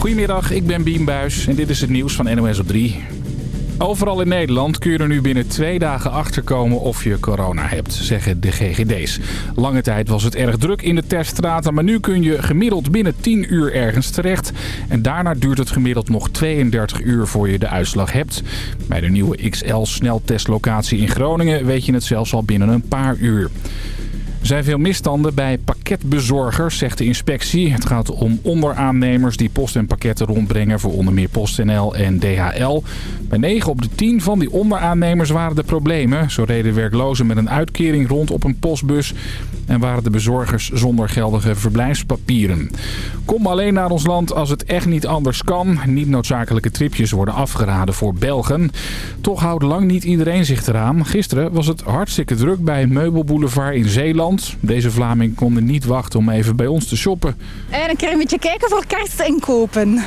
Goedemiddag, ik ben Buis en dit is het nieuws van NOS op 3. Overal in Nederland kun je er nu binnen twee dagen achterkomen of je corona hebt, zeggen de GGD's. Lange tijd was het erg druk in de teststraten, maar nu kun je gemiddeld binnen 10 uur ergens terecht. En daarna duurt het gemiddeld nog 32 uur voor je de uitslag hebt. Bij de nieuwe XL-sneltestlocatie in Groningen weet je het zelfs al binnen een paar uur. Er zijn veel misstanden bij pakketbezorgers, zegt de inspectie. Het gaat om onderaannemers die post en pakketten rondbrengen voor onder meer PostNL en DHL. Bij 9 op de 10 van die onderaannemers waren er problemen. Zo reden werklozen met een uitkering rond op een postbus en waren de bezorgers zonder geldige verblijfspapieren. Kom alleen naar ons land als het echt niet anders kan. Niet noodzakelijke tripjes worden afgeraden voor Belgen. Toch houdt lang niet iedereen zich eraan. Gisteren was het hartstikke druk bij Meubelboulevard in Zeeland. Deze Vlaming konden niet wachten om even bij ons te shoppen. En een keer een beetje kijken voor kerstinkopen.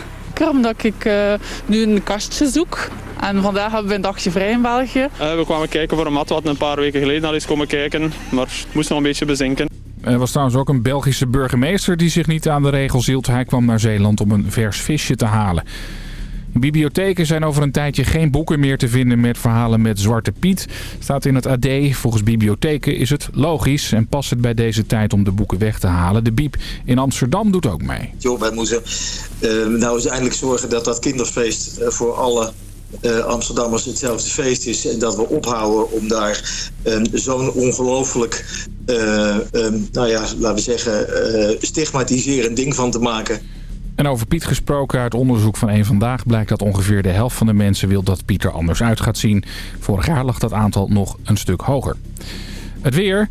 Omdat ik uh, nu een kastje zoek. En vandaag hebben we een dagje vrij in België. Uh, we kwamen kijken voor een mat wat een paar weken geleden al is komen kijken. Maar het moest nog een beetje bezinken. Er was trouwens ook een Belgische burgemeester die zich niet aan de regels hield. Hij kwam naar Zeeland om een vers visje te halen. Bibliotheken zijn over een tijdje geen boeken meer te vinden met verhalen met Zwarte Piet. Staat in het AD. Volgens bibliotheken is het logisch en past het bij deze tijd om de boeken weg te halen. De Biep in Amsterdam doet ook mee. Jo, wij moeten uh, nou eens eindelijk zorgen dat dat kinderfeest uh, voor alle uh, Amsterdammers hetzelfde feest is. En dat we ophouden om daar um, zo'n ongelooflijk, um, nou ja, laten we zeggen, stigmatiserend ding van te maken. En over Piet gesproken uit onderzoek van één Vandaag blijkt dat ongeveer de helft van de mensen wil dat Piet er anders uit gaat zien. Vorig jaar lag dat aantal nog een stuk hoger. Het weer.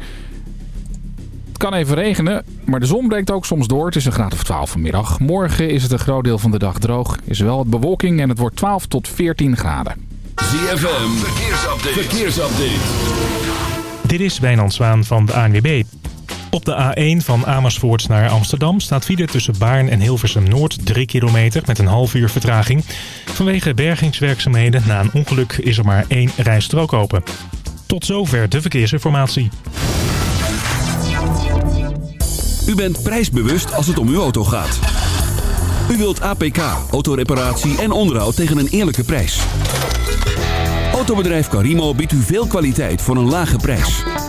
Het kan even regenen, maar de zon breekt ook soms door. Het is een graad of 12 vanmiddag. Morgen is het een groot deel van de dag droog. Is wel wat bewolking en het wordt 12 tot 14 graden. ZFM, verkeersupdate. verkeersupdate. Dit is Wijnand Zwaan van de ANWB. Op de A1 van Amersfoort naar Amsterdam staat file tussen Baarn en Hilversum Noord 3 kilometer met een half uur vertraging. Vanwege bergingswerkzaamheden na een ongeluk is er maar één rijstrook open. Tot zover de verkeersinformatie. U bent prijsbewust als het om uw auto gaat. U wilt APK, autoreparatie en onderhoud tegen een eerlijke prijs. Autobedrijf Carimo biedt u veel kwaliteit voor een lage prijs.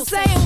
people saying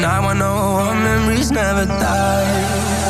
And I wanna know our memories never die.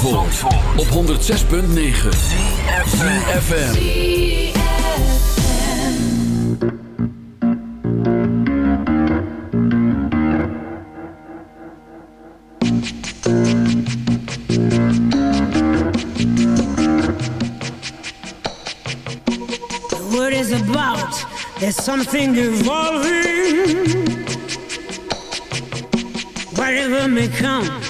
Zandvoort, op 106.9 CFFM The word is about, there's something evolving. Whatever may come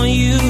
on you.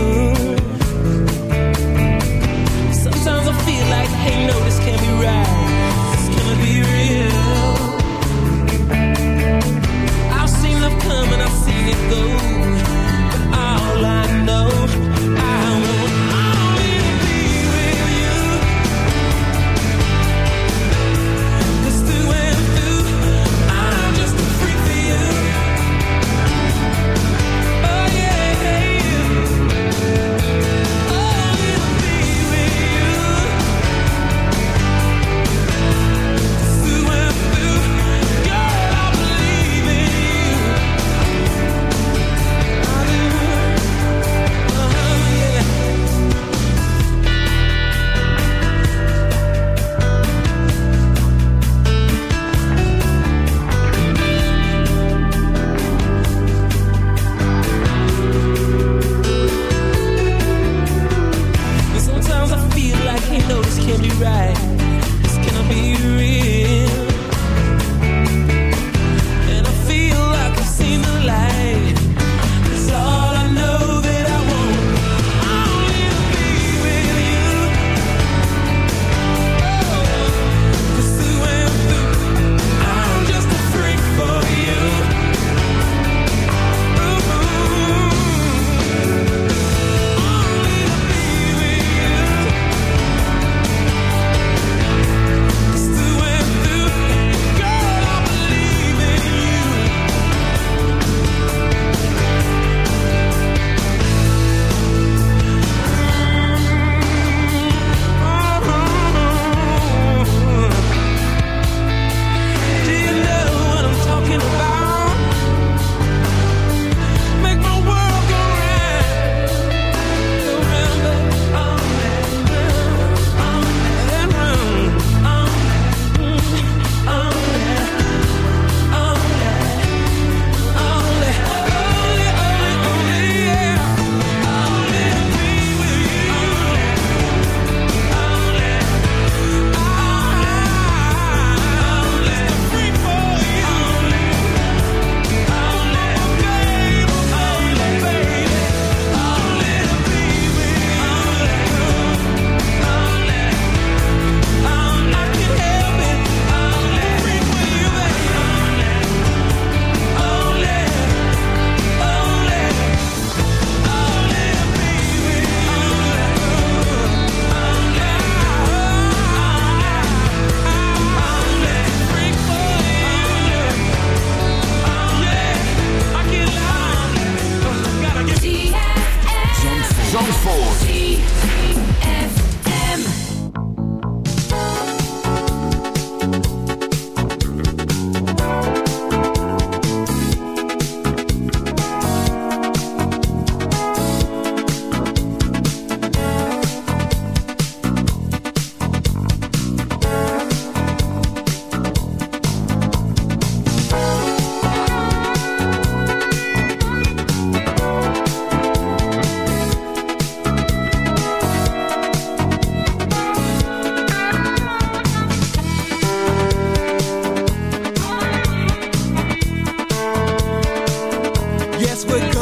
Yes, we're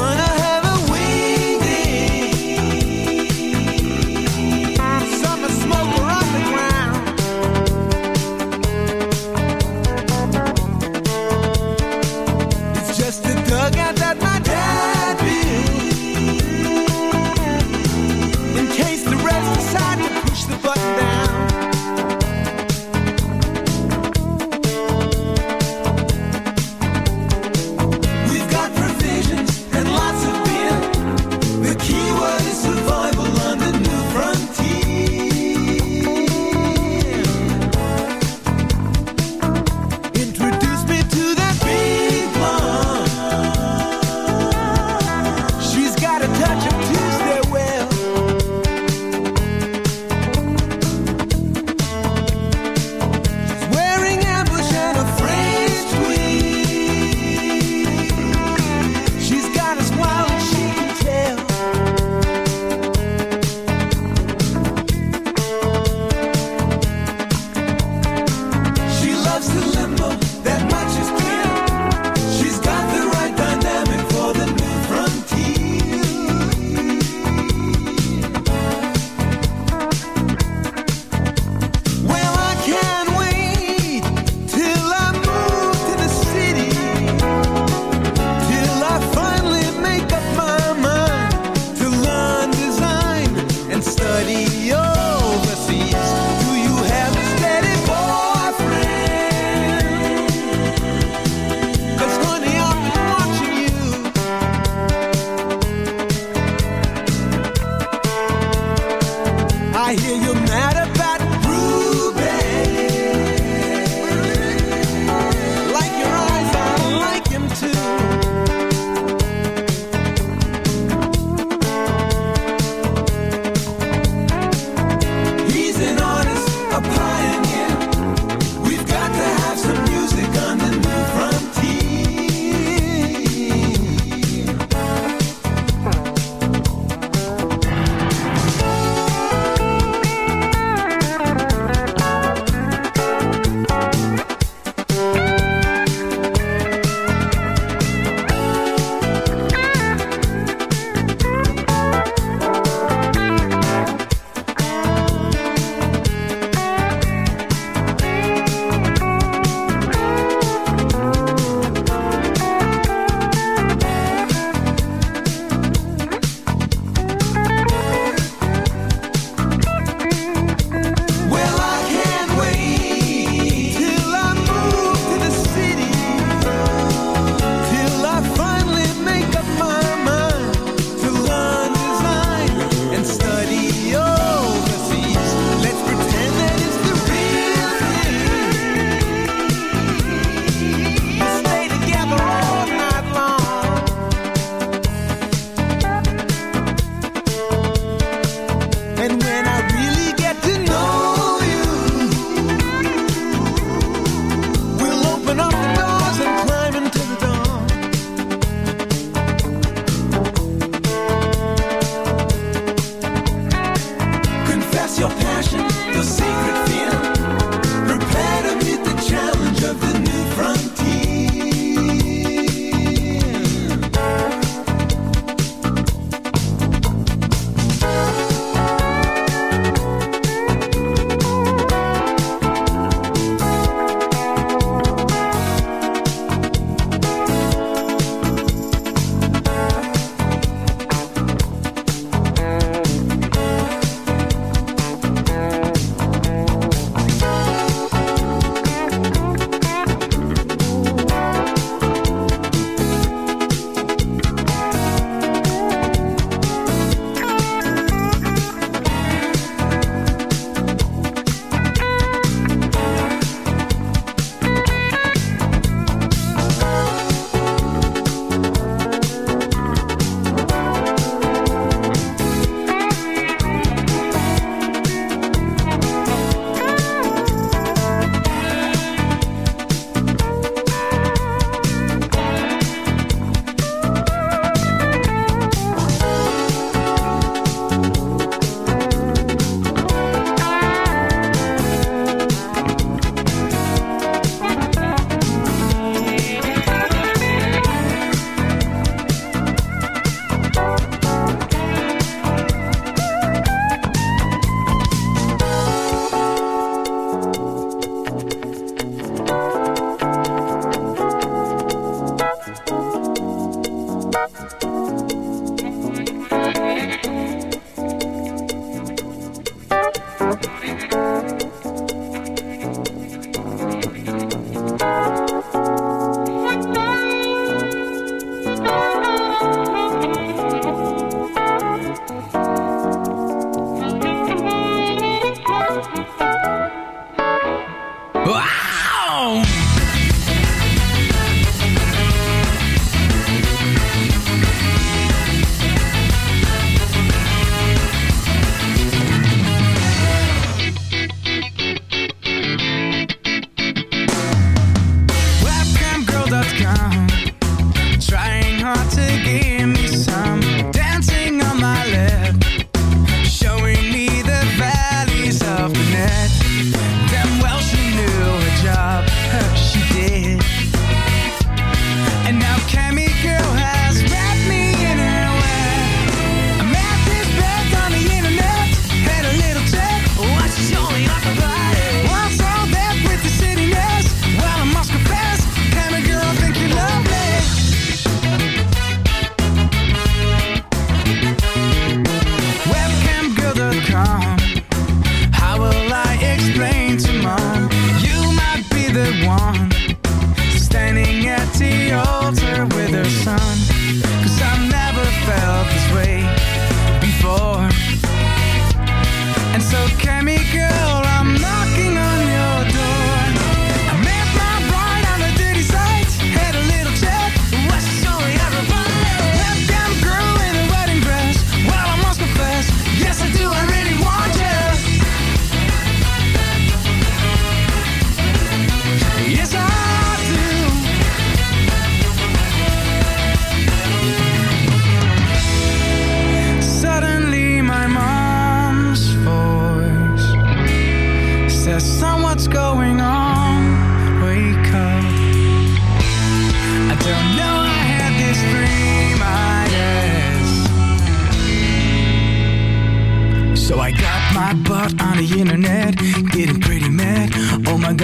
I hear you.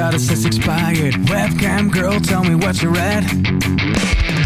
status has expired. Webcam girl, tell me what you read.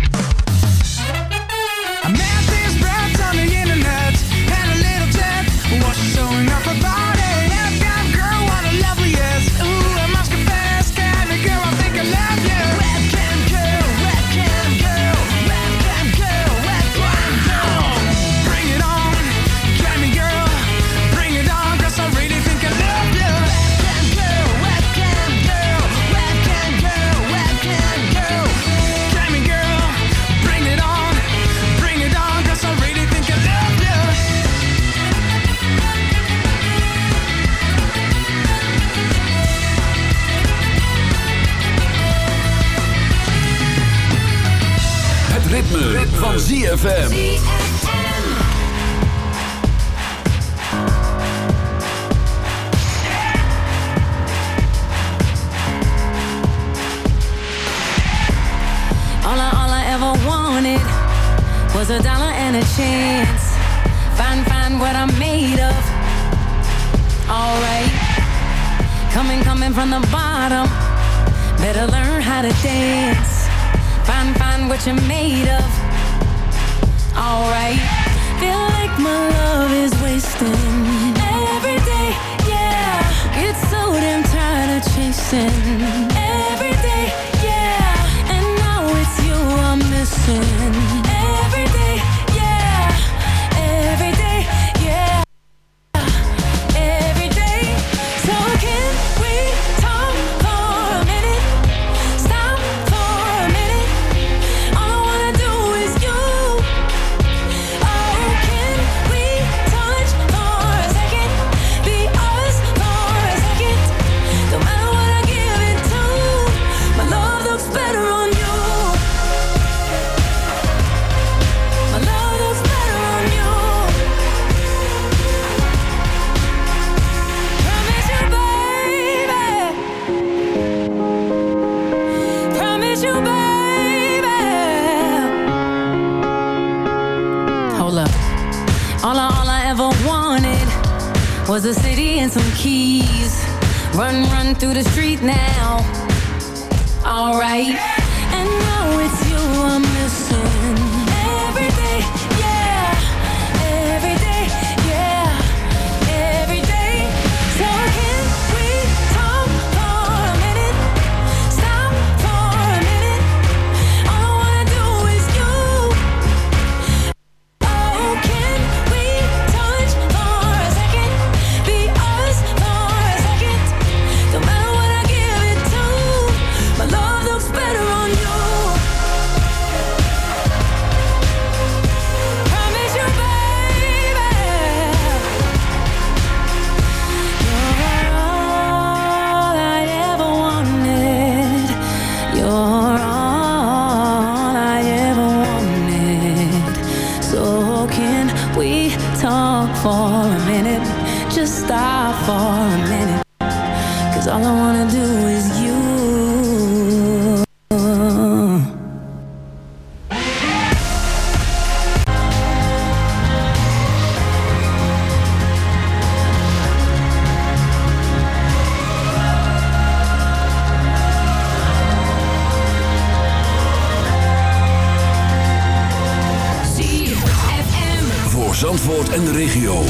En de regio.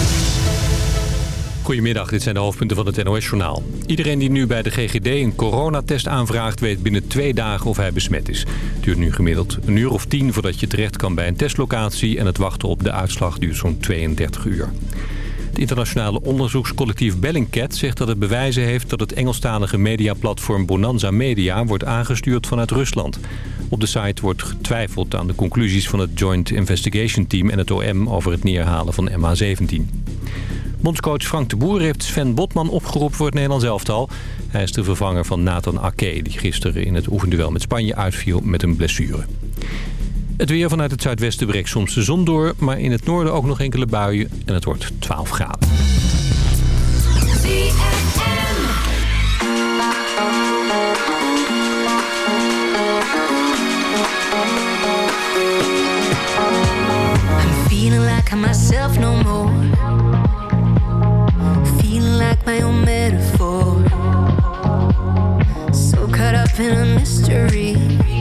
Goedemiddag, dit zijn de hoofdpunten van het NOS-journaal. Iedereen die nu bij de GGD een coronatest aanvraagt... weet binnen twee dagen of hij besmet is. Het duurt nu gemiddeld een uur of tien voordat je terecht kan bij een testlocatie... en het wachten op de uitslag duurt zo'n 32 uur. Het internationale onderzoekscollectief Bellingcat zegt dat het bewijzen heeft... dat het Engelstalige mediaplatform Bonanza Media wordt aangestuurd vanuit Rusland. Op de site wordt getwijfeld aan de conclusies van het Joint Investigation Team en het OM... over het neerhalen van MH17. Bondscoach Frank de Boer heeft Sven Botman opgeroepen voor het Nederlands elftal. Hij is de vervanger van Nathan Ake, die gisteren in het oefenduel met Spanje uitviel met een blessure. Het weer vanuit het zuidwesten breekt soms de zon door, maar in het noorden ook nog enkele buien en het wordt 12 graden. Myself no more. Feeling like my own metaphor. been a mystery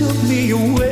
took me away.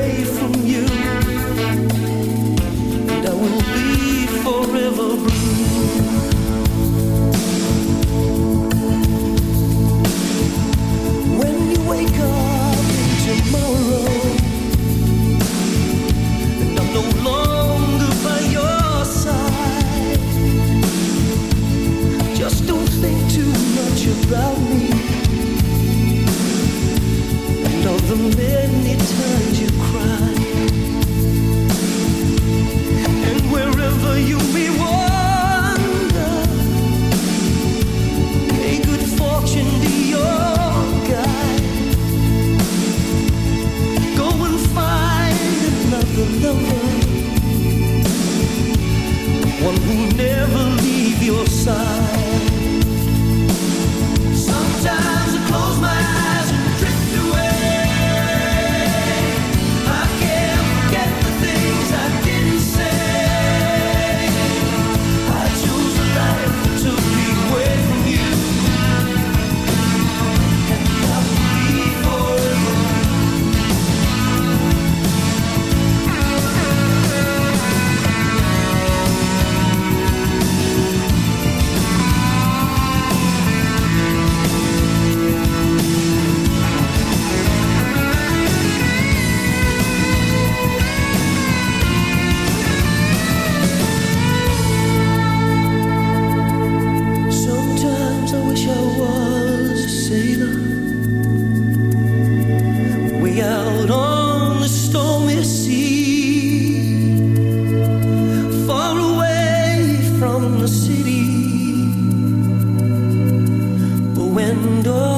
很多。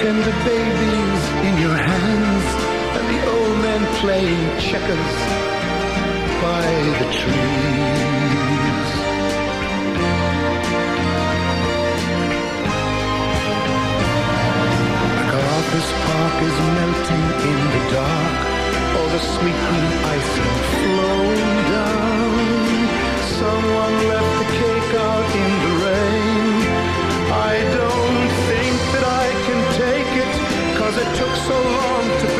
Tender babies in your hands, and the old men playing checkers by the trees. MacArthur's Park is melting in the dark. All the sweet green icing flowing down. Someone left the cake so long to